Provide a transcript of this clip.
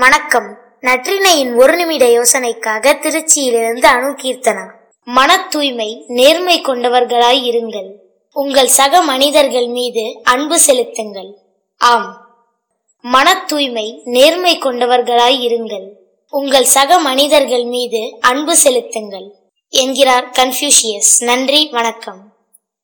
வணக்கம். நற்றினையின் ஒரு நிமிட யோசனைக்காக திருச்சியிலிருந்து அணு கீர்த்தனா. மன தூய்மை நேர்மை கொண்டவர்களாய் இருங்கள். உங்கள் சக மனிதர்கள் மீது அன்பு செலுத்துங்கள். ஆம். மன தூய்மை நேர்மை கொண்டவர்களாய் இருங்கள். உங்கள் சக மனிதர்கள் மீது அன்பு செலுத்துங்கள். என்கிறார் கன்ஃபியூஷியஸ் நன்றி வணக்கம்.